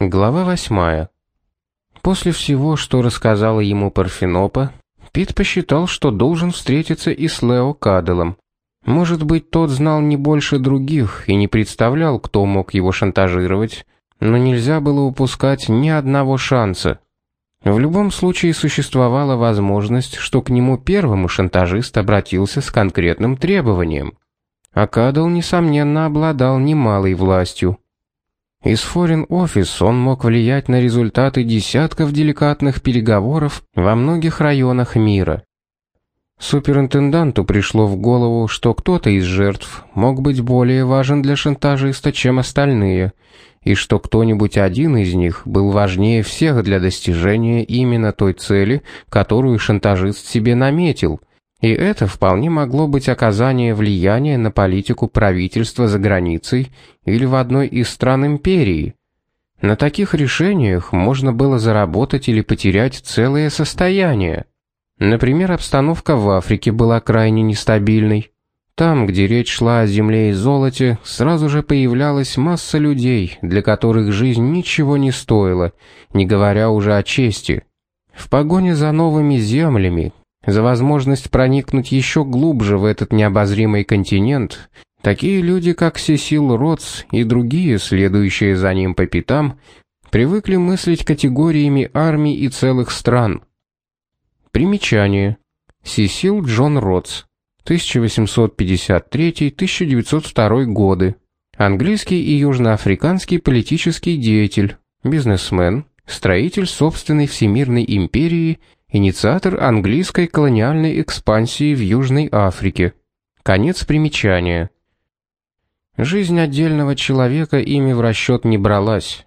Глава восьмая. После всего, что рассказала ему Парфенопа, Пит посчитал, что должен встретиться и с Лео Каделом. Может быть, тот знал не больше других и не представлял, кто мог его шантажировать, но нельзя было упускать ни одного шанса. В любом случае существовала возможность, что к нему первому шантажист обратился с конкретным требованием. А Кадл, несомненно, обладал немалой властью. Из Office он мог влиять на результаты десятков деликатных переговоров во многих районах мира. Суперинтенданту пришло в голову, что кто-то из жертв мог быть более важен для шантажиста, чем остальные, и что кто-нибудь один из них был важнее всех для достижения именно той цели, которую шантажист себе наметил – и это вполне могло быть оказание влияния на политику правительства за границей или в одной из стран империи. На таких решениях можно было заработать или потерять целое состояние. Например, обстановка в Африке была крайне нестабильной. Там, где речь шла о земле и золоте, сразу же появлялась масса людей, для которых жизнь ничего не стоила, не говоря уже о чести. В погоне за новыми землями, за возможность проникнуть еще глубже в этот необозримый континент, такие люди, как Сесил Ротс и другие, следующие за ним по пятам, привыкли мыслить категориями армий и целых стран. Примечание. Сесил Джон Ротс, 1853-1902 годы. Английский и южноафриканский политический деятель, бизнесмен, строитель собственной всемирной империи инициатор английской колониальной экспансии в Южной Африке. Конец примечания. Жизнь отдельного человека ими в расчет не бралась.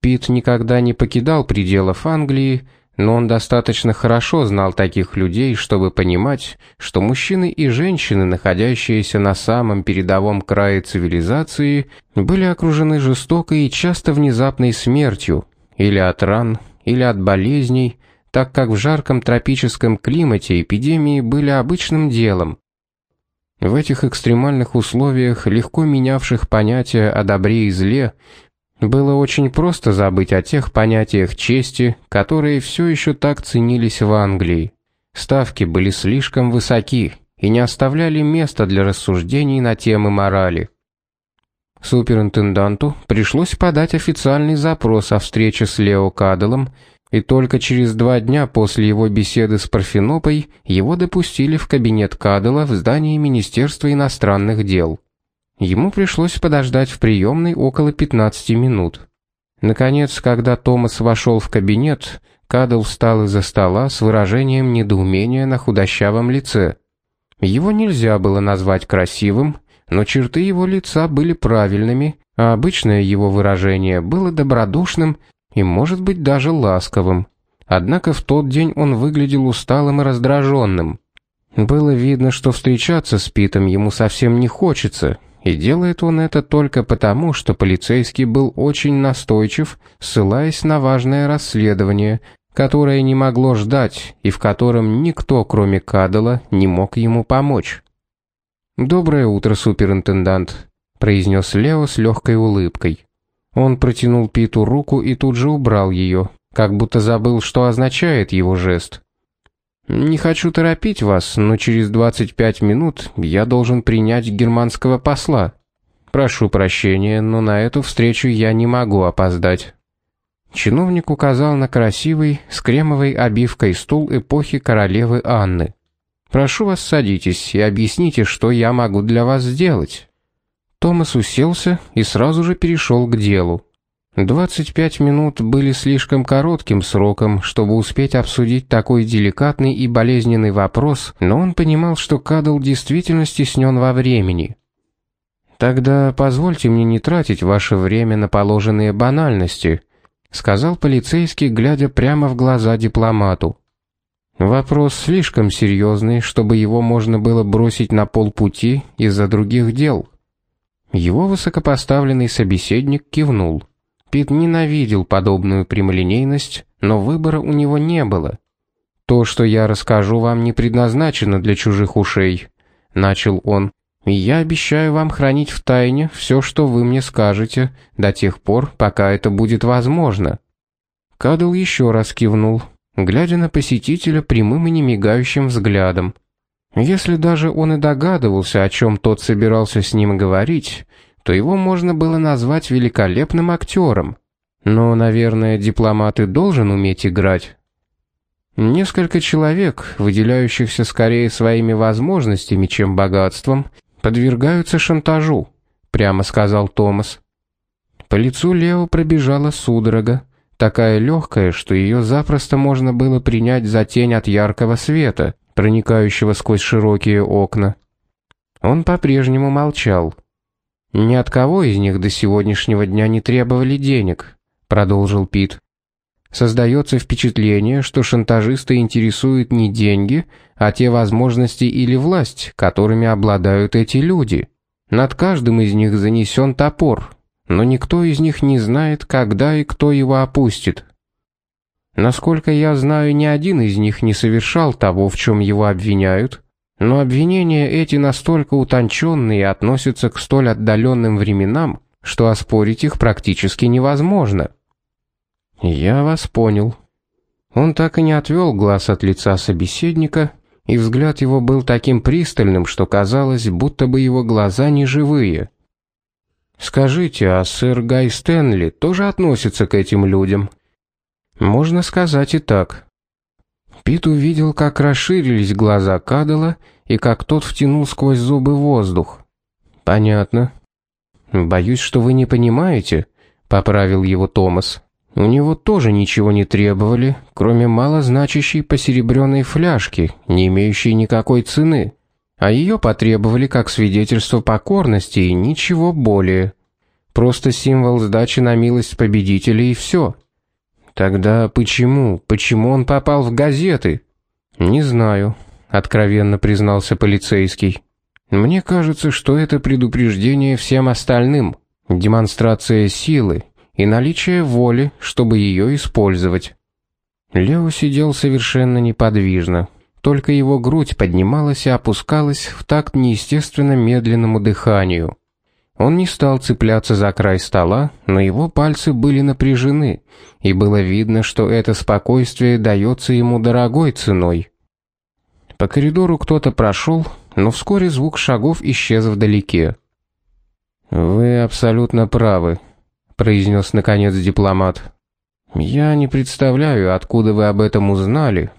Пит никогда не покидал пределов Англии, но он достаточно хорошо знал таких людей, чтобы понимать, что мужчины и женщины, находящиеся на самом передовом крае цивилизации, были окружены жестокой и часто внезапной смертью, или от ран, или от болезней, так как в жарком тропическом климате эпидемии были обычным делом. В этих экстремальных условиях, легко менявших понятия о добре и зле, было очень просто забыть о тех понятиях чести, которые все еще так ценились в Англии. Ставки были слишком высоки и не оставляли места для рассуждений на темы морали. Суперинтенданту пришлось подать официальный запрос о встрече с Лео Каделом и только через два дня после его беседы с Парфенопой его допустили в кабинет Кадела в здании Министерства иностранных дел. Ему пришлось подождать в приемной около 15 минут. Наконец, когда Томас вошел в кабинет, Кадел встал из-за стола с выражением недоумения на худощавом лице. Его нельзя было назвать красивым, но черты его лица были правильными, а обычное его выражение было добродушным и, может быть, даже ласковым. Однако в тот день он выглядел усталым и раздраженным. Было видно, что встречаться с Питом ему совсем не хочется, и делает он это только потому, что полицейский был очень настойчив, ссылаясь на важное расследование, которое не могло ждать и в котором никто, кроме Кадала, не мог ему помочь. «Доброе утро, суперинтендант», — произнес Лео с легкой улыбкой. Он протянул Питу руку и тут же убрал ее, как будто забыл, что означает его жест. «Не хочу торопить вас, но через 25 минут я должен принять германского посла. Прошу прощения, но на эту встречу я не могу опоздать». Чиновник указал на красивый, с кремовой обивкой стул эпохи королевы Анны. «Прошу вас, садитесь и объясните, что я могу для вас сделать». Томас уселся и сразу же перешел к делу. 25 минут были слишком коротким сроком, чтобы успеть обсудить такой деликатный и болезненный вопрос, но он понимал, что Кадл действительно стеснен во времени. «Тогда позвольте мне не тратить ваше время на положенные банальности», сказал полицейский, глядя прямо в глаза дипломату. «Вопрос слишком серьезный, чтобы его можно было бросить на полпути из-за других дел». Его высокопоставленный собеседник кивнул. Пит ненавидел подобную прямолинейность, но выбора у него не было. «То, что я расскажу вам, не предназначено для чужих ушей», — начал он. Я обещаю вам хранить в тайне все, что вы мне скажете, до тех пор, пока это будет возможно». Кадл еще раз кивнул, глядя на посетителя прямым и немигающим взглядом. Если даже он и догадывался, о чем тот собирался с ним говорить, то его можно было назвать великолепным актером. Но, наверное, дипломат и должен уметь играть. Несколько человек, выделяющихся скорее своими возможностями, чем богатством, подвергаются шантажу, прямо сказал Томас. По лицу Лео пробежала судорога, такая легкая, что ее запросто можно было принять за тень от яркого света, проникающего сквозь широкие окна. Он по-прежнему молчал. «Ни от кого из них до сегодняшнего дня не требовали денег», — продолжил Пит. «Создается впечатление, что шантажиста интересуют не деньги, а те возможности или власть, которыми обладают эти люди. Над каждым из них занесен топор, но никто из них не знает, когда и кто его опустит. Насколько я знаю, ни один из них не совершал того, в чем его обвиняют, но обвинения эти настолько утонченные и относятся к столь отдаленным временам, что оспорить их практически невозможно. Я вас понял. Он так и не отвел глаз от лица собеседника, и взгляд его был таким пристальным, что казалось, будто бы его глаза не живые. Скажите, а сэр Гай Стэнли тоже относится к этим людям? Можно сказать и так. Пит увидел, как расширились глаза Кадала и как тот втянул сквозь зубы воздух. Понятно. Боюсь, что вы не понимаете, поправил его Томас. У него тоже ничего не требовали, кроме малозначащей посеребренной фляжки, не имеющей никакой цены. А ее потребовали как свидетельство покорности и ничего более. Просто символ сдачи на милость победителя и все. Тогда почему? Почему он попал в газеты? Не знаю, откровенно признался полицейский. Мне кажется, что это предупреждение всем остальным, демонстрация силы и наличие воли, чтобы ее использовать. Лео сидел совершенно неподвижно. Только его грудь поднималась и опускалась в такт неестественно медленному дыханию. Он не стал цепляться за край стола, но его пальцы были напряжены, и было видно, что это спокойствие дается ему дорогой ценой. По коридору кто-то прошел, но вскоре звук шагов исчез вдалеке. «Вы абсолютно правы», — произнес наконец дипломат. «Я не представляю, откуда вы об этом узнали,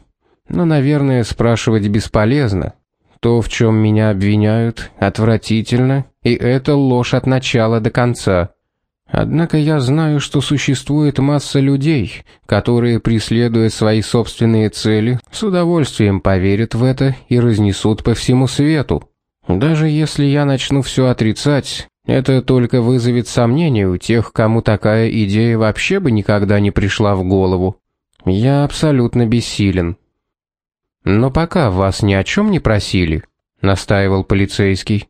но, наверное, спрашивать бесполезно. То, в чем меня обвиняют, отвратительно, и это ложь от начала до конца. Однако я знаю, что существует масса людей, которые, преследуя свои собственные цели, с удовольствием поверят в это и разнесут по всему свету. Даже если я начну все отрицать, это только вызовет сомнения у тех, кому такая идея вообще бы никогда не пришла в голову. Я абсолютно бессилен. Но пока вас ни о чем не просили, настаивал полицейский.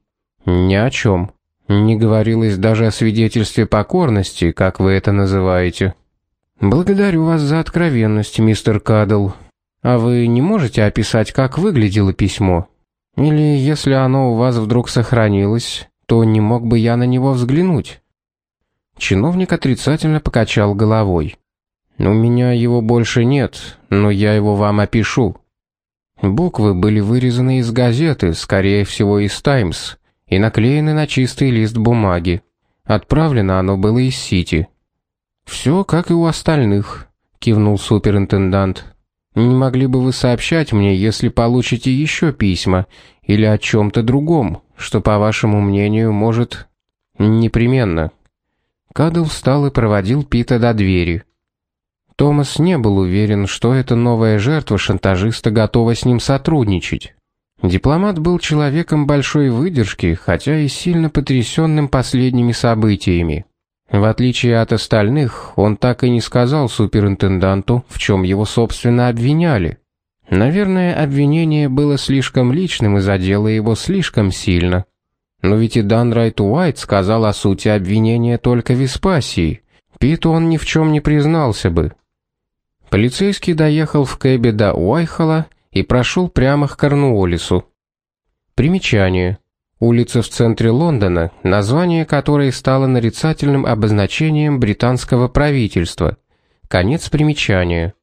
Ни о чем. Не говорилось даже о свидетельстве покорности, как вы это называете. Благодарю вас за откровенность, мистер Кадл. А вы не можете описать, как выглядело письмо? Или если оно у вас вдруг сохранилось, то не мог бы я на него взглянуть? Чиновник отрицательно покачал головой. У меня его больше нет, но я его вам опишу. Буквы были вырезаны из газеты, скорее всего, из Таймс, и наклеены на чистый лист бумаги. Отправлено оно было из Сити. «Все, как и у остальных», — кивнул суперинтендант. «Не могли бы вы сообщать мне, если получите еще письма или о чем-то другом, что, по вашему мнению, может...» «Непременно». Кадл встал и проводил Пита до двери. Томас не был уверен, что эта новая жертва шантажиста готова с ним сотрудничать. Дипломат был человеком большой выдержки, хотя и сильно потрясенным последними событиями. В отличие от остальных, он так и не сказал суперинтенданту, в чем его собственно обвиняли. Наверное, обвинение было слишком личным и задело его слишком сильно. Но ведь и Дан Райт Уайт сказал о сути обвинения только в Испасии. Питу он ни в чем не признался бы. Полицейский доехал в кэбе до Уайхола и прошел прямо к Корнуоллису. Примечание. Улица в центре Лондона, название которой стало нарицательным обозначением британского правительства. Конец примечания.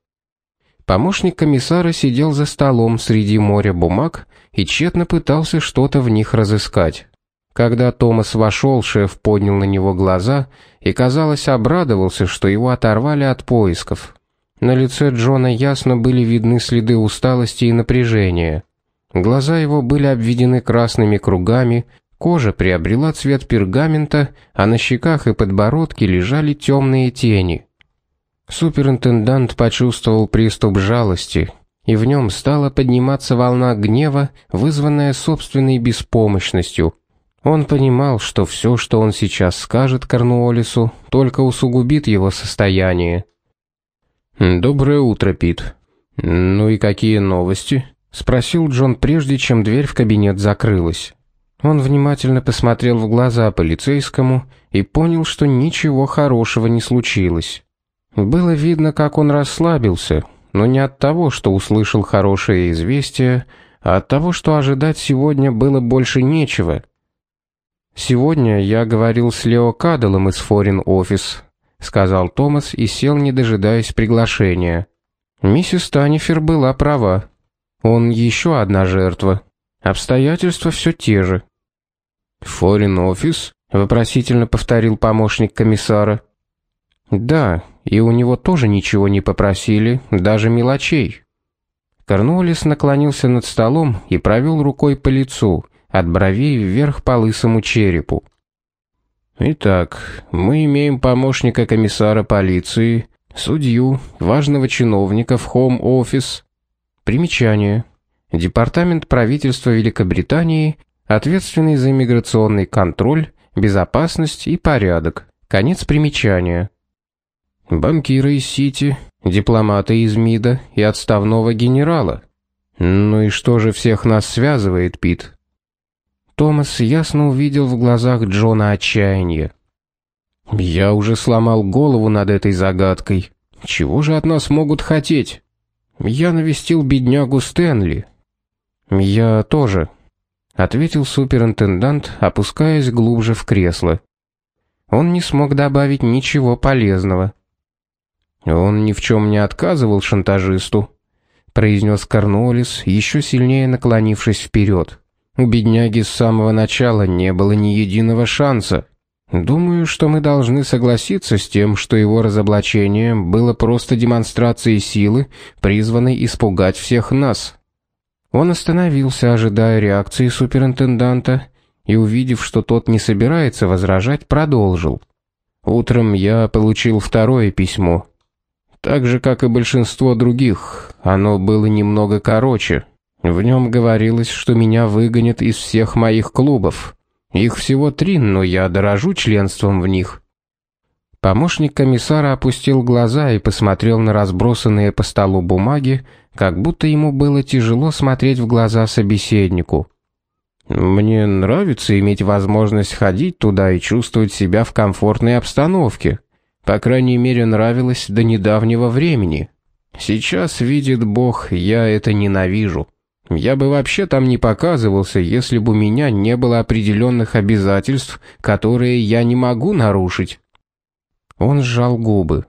Помощник комиссара сидел за столом среди моря бумаг и тщетно пытался что-то в них разыскать. Когда Томас вошел, шеф поднял на него глаза и, казалось, обрадовался, что его оторвали от поисков. На лице Джона ясно были видны следы усталости и напряжения. Глаза его были обведены красными кругами, кожа приобрела цвет пергамента, а на щеках и подбородке лежали темные тени. Суперинтендант почувствовал приступ жалости, и в нем стала подниматься волна гнева, вызванная собственной беспомощностью. Он понимал, что все, что он сейчас скажет Корнуоллису, только усугубит его состояние. «Доброе утро, Пит. Ну и какие новости?» спросил Джон прежде, чем дверь в кабинет закрылась. Он внимательно посмотрел в глаза полицейскому и понял, что ничего хорошего не случилось. Было видно, как он расслабился, но не от того, что услышал хорошее известие, а от того, что ожидать сегодня было больше нечего. Сегодня я говорил с Лео Кадалом из Foreign Office, сказал Томас и сел, не дожидаясь приглашения. Миссис Танифер была права. Он еще одна жертва. Обстоятельства все те же. «Форин офис?» — вопросительно повторил помощник комиссара. «Да, и у него тоже ничего не попросили, даже мелочей». Корнуоллис наклонился над столом и провел рукой по лицу, от бровей вверх по лысому черепу. «Итак, мы имеем помощника комиссара полиции, судью, важного чиновника в хоум-офис, Примечание. Департамент правительства Великобритании, ответственный за иммиграционный контроль, безопасность и порядок. Конец примечания. Банкиры из Сити, дипломаты из МИДа и отставного генерала. Ну и что же всех нас связывает, Пит? Томас ясно увидел в глазах Джона отчаяние. Я уже сломал голову над этой загадкой. Чего же от нас могут хотеть? Я навестил беднягу Стэнли. Я тоже, ответил суперинтендант, опускаясь глубже в кресло. Он не смог добавить ничего полезного. Он ни в чем не отказывал шантажисту, произнес Корнуоллис, еще сильнее наклонившись вперед. У бедняги с самого начала не было ни единого шанса. Думаю, что мы должны согласиться с тем, что его разоблачение было просто демонстрацией силы, призванной испугать всех нас. Он остановился, ожидая реакции суперинтенданта, и увидев, что тот не собирается возражать, продолжил: "Утром я получил второе письмо. Так же, как и большинство других, оно было немного короче. В нем говорилось, что меня выгонят из всех моих клубов. Их всего три, но я дорожу членством в них. Помощник комиссара опустил глаза и посмотрел на разбросанные по столу бумаги, как будто ему было тяжело смотреть в глаза собеседнику. Мне нравится иметь возможность ходить туда и чувствовать себя в комфортной обстановке. По крайней мере, нравилось до недавнего времени. Сейчас, видит Бог, я это ненавижу. Я бы вообще там не показывался, если бы у меня не было определенных обязательств, которые я не могу нарушить. Он сжал губы.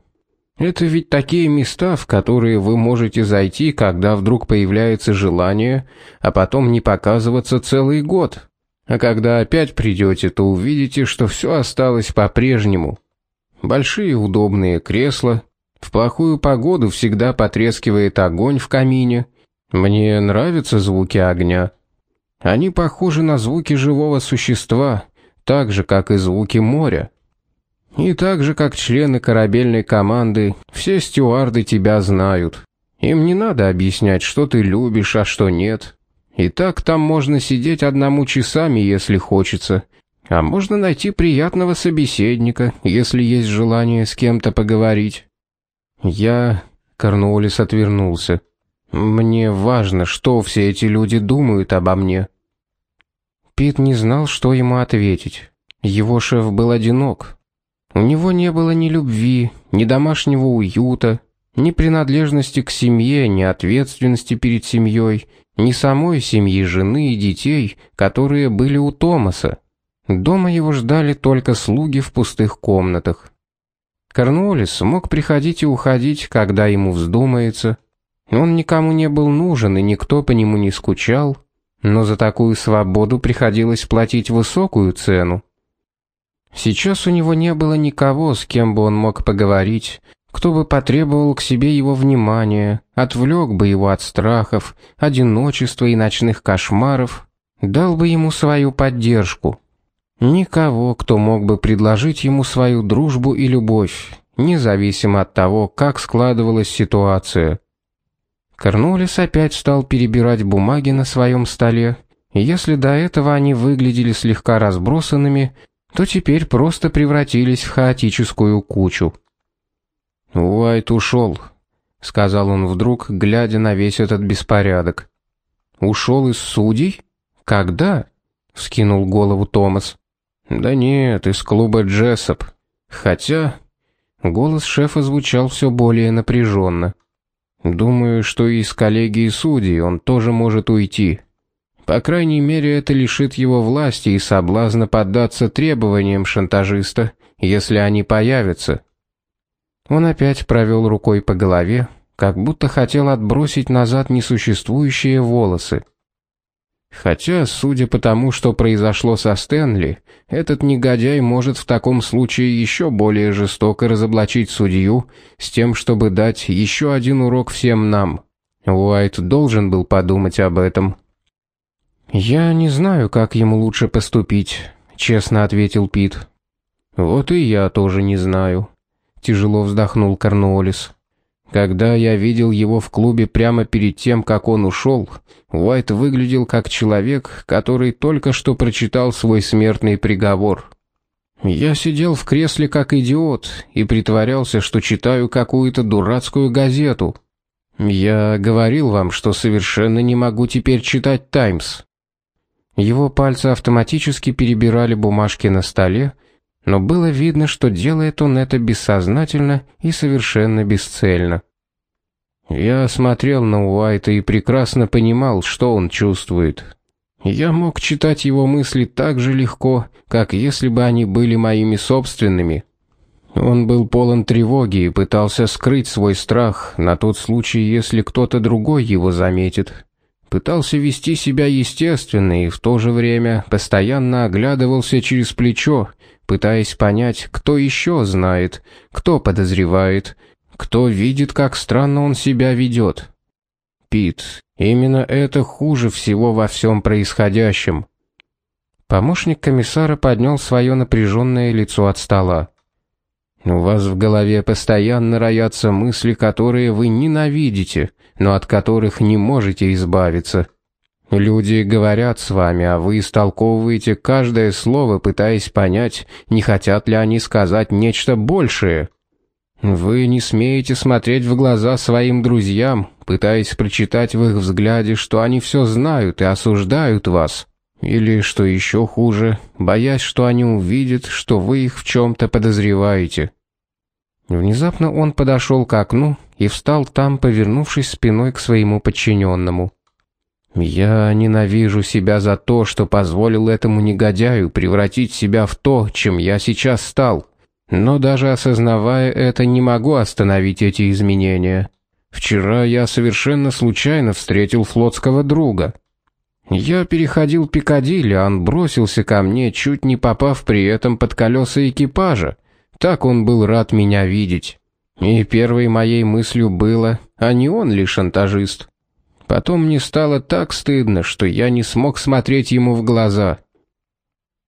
Это ведь такие места, в которые вы можете зайти, когда вдруг появляется желание, а потом не показываться целый год. А когда опять придете, то увидите, что все осталось по-прежнему. Большие удобные кресла, в плохую погоду всегда потрескивает огонь в камине, мне нравятся звуки огня. Они похожи на звуки живого существа, так же как и звуки моря. И так же как члены корабельной команды, все стюарды тебя знают. Им не надо объяснять, что ты любишь, а что нет. И так там можно сидеть одному часами, если хочется. А можно найти приятного собеседника, если есть желание с кем-то поговорить. Я Корнуоллис отвернулся. Мне важно, что все эти люди думают обо мне. Пит не знал, что ему ответить. Его шеф был одинок. У него не было ни любви, ни домашнего уюта, Ни принадлежности к семье, ни ответственности перед семьей, ни самой семьи жены и детей, которые были у Томаса. Дома его ждали только слуги в пустых комнатах. Корнуоллис мог приходить и уходить, когда ему вздумается. Он никому не был нужен, и никто по нему не скучал, но за такую свободу приходилось платить высокую цену. Сейчас у него не было никого, с кем бы он мог поговорить, кто бы потребовал к себе его внимания, отвлек бы его от страхов, одиночества и ночных кошмаров, дал бы ему свою поддержку. Никого, кто мог бы предложить ему свою дружбу и любовь, независимо от того, как складывалась ситуация. Корнулис опять стал перебирать бумаги на своем столе, и если до этого они выглядели слегка разбросанными, то теперь просто превратились в хаотическую кучу. «Уайт ушел», — сказал он вдруг, глядя на весь этот беспорядок. «Ушел из судей? Когда?» — вскинул голову Томас. «Да нет, из клуба Джессоп. Хотя...» Голос шефа звучал все более напряженно. «Думаю, что из коллегии судей он тоже может уйти. По крайней мере, это лишит его власти и соблазна поддаться требованиям шантажиста, если они появятся». Он опять провел рукой по голове, как будто хотел отбросить назад несуществующие волосы. Хотя, судя по тому, что произошло со Стэнли, этот негодяй может в таком случае еще более жестоко разоблачить судью с тем, чтобы дать еще один урок всем нам. Уайт должен был подумать об этом. «Я не знаю, как ему лучше поступить», — честно ответил Пит. «Вот и я тоже не знаю», тяжело вздохнул Корнуоллис. Когда я видел его в клубе прямо перед тем, как он ушел, Уайт выглядел как человек, который только что прочитал свой смертный приговор. Я сидел в кресле как идиот и притворялся, что читаю какую-то дурацкую газету. Я говорил вам, что совершенно не могу теперь читать Таймс. Его пальцы автоматически перебирали бумажки на столе, но было видно, что делает он это бессознательно и совершенно бесцельно. Я смотрел на Уайта и прекрасно понимал, что он чувствует. Я мог читать его мысли так же легко, как если бы они были моими собственными. Он был полон тревоги и пытался скрыть свой страх на тот случай, если кто-то другой его заметит. Пытался вести себя естественно и в то же время постоянно оглядывался через плечо, пытаясь понять, кто еще знает, кто подозревает, кто видит, как странно он себя ведет. Пит, именно это хуже всего во всем происходящем. Помощник комиссара поднял свое напряженное лицо от стола. У вас в голове постоянно роятся мысли, которые вы ненавидите, но от которых не можете избавиться. Люди говорят с вами, а вы истолковываете каждое слово, пытаясь понять, не хотят ли они сказать нечто большее. Вы не смеете смотреть в глаза своим друзьям, пытаясь прочитать в их взгляде, что они все знают и осуждают вас. Или, что еще хуже, боясь, что они увидят, что вы их в чем-то подозреваете. Внезапно он подошел к окну и встал там, повернувшись спиной к своему подчиненному. Я ненавижу себя за то, что позволил этому негодяю превратить себя в то, чем я сейчас стал. Но даже осознавая это, не могу остановить эти изменения. Вчера я совершенно случайно встретил флотского друга. Я переходил Пикадилли, а он бросился ко мне, чуть не попав при этом под колеса экипажа. Так он был рад меня видеть. И первой моей мыслью было, а не он ли шантажист? Потом мне стало так стыдно, что я не смог смотреть ему в глаза.